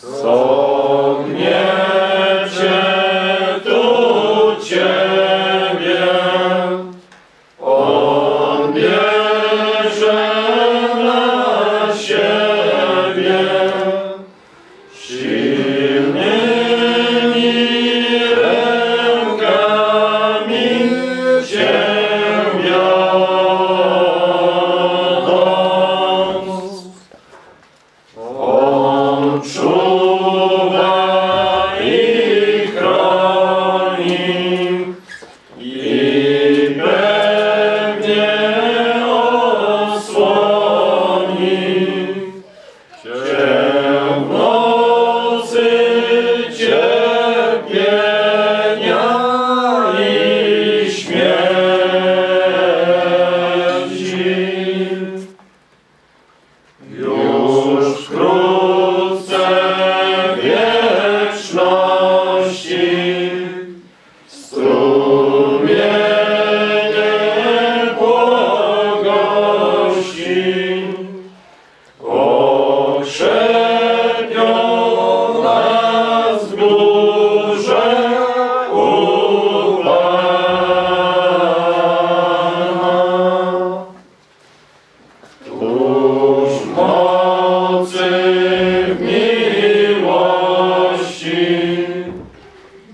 So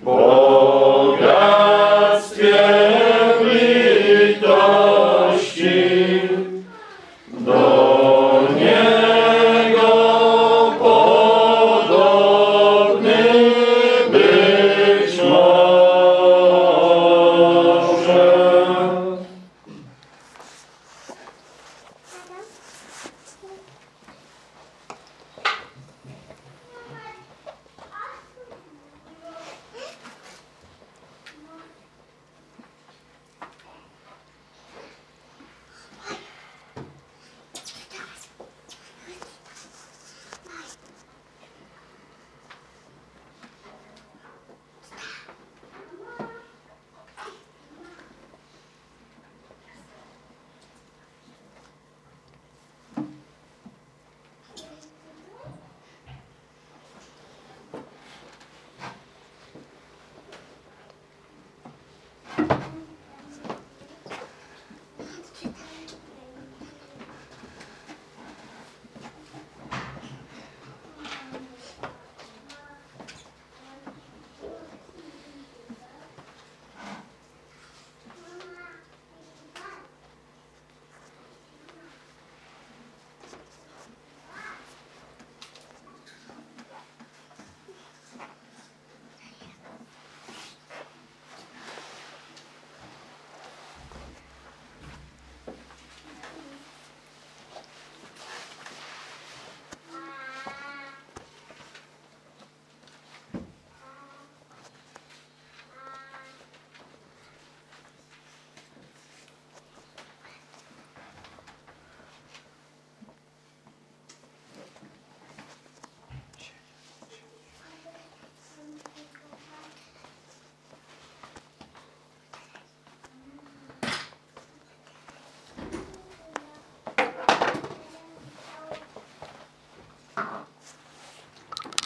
bogactwie litości. Do